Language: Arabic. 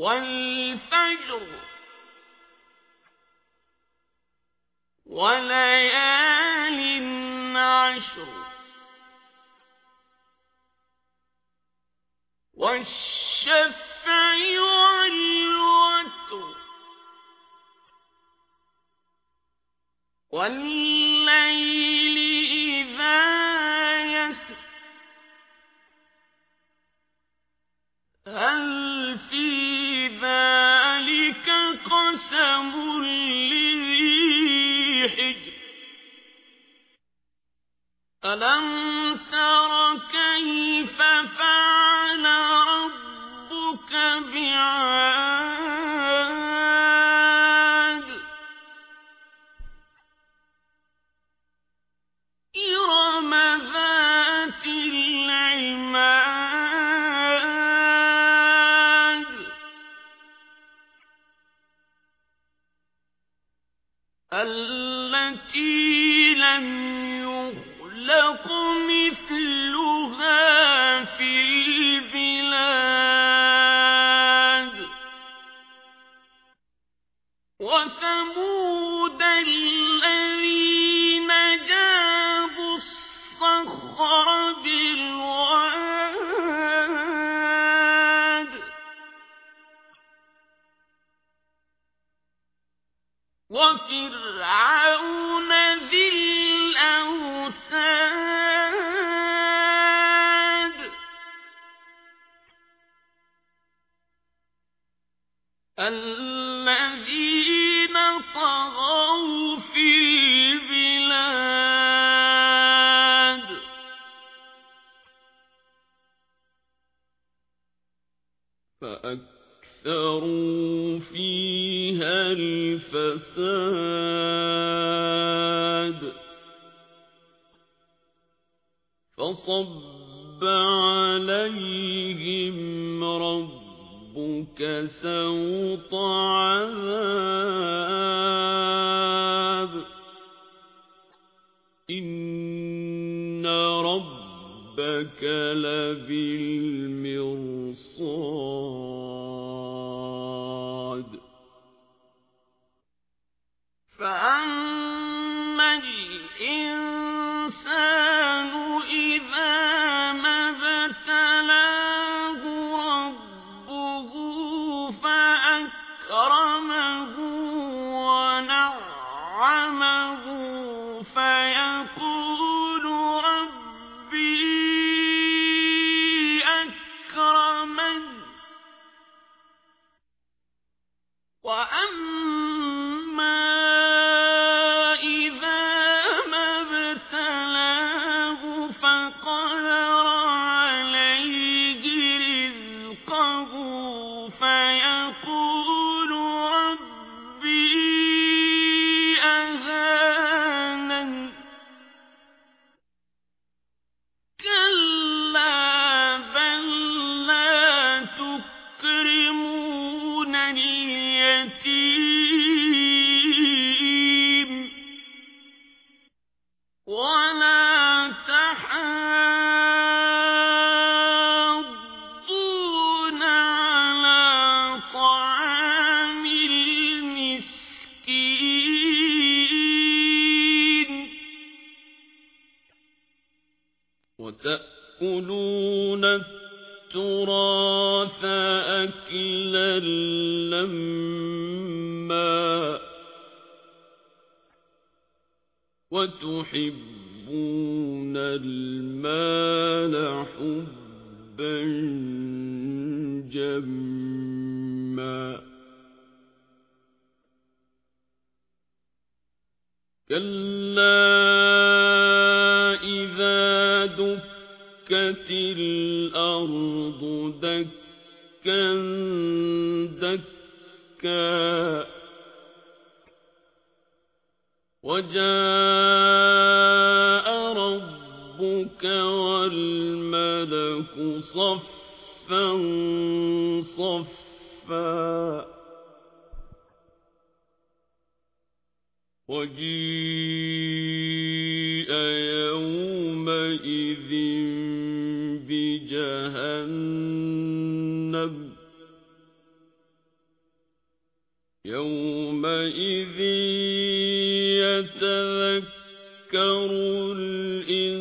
والفجر وليال عشر والشفع والوتر والليل إذا يسر هل ألم تر كيف فعل التي لم يخلق مثلها في البلاد. وثمود وفرعون ذي الذين طغوا في البلاد. فأكثروا فيها الفساد فصب عليهم رب ربك سوط عذاب إن ربك لبالمرصاد ونعمه وتأكلون التراث أكلا لما وتحبون المال حبا جما كلا دكا وجاء ربك والملك صفا صفا. وجيء يومئذ يومئذ يتذكر الإنسان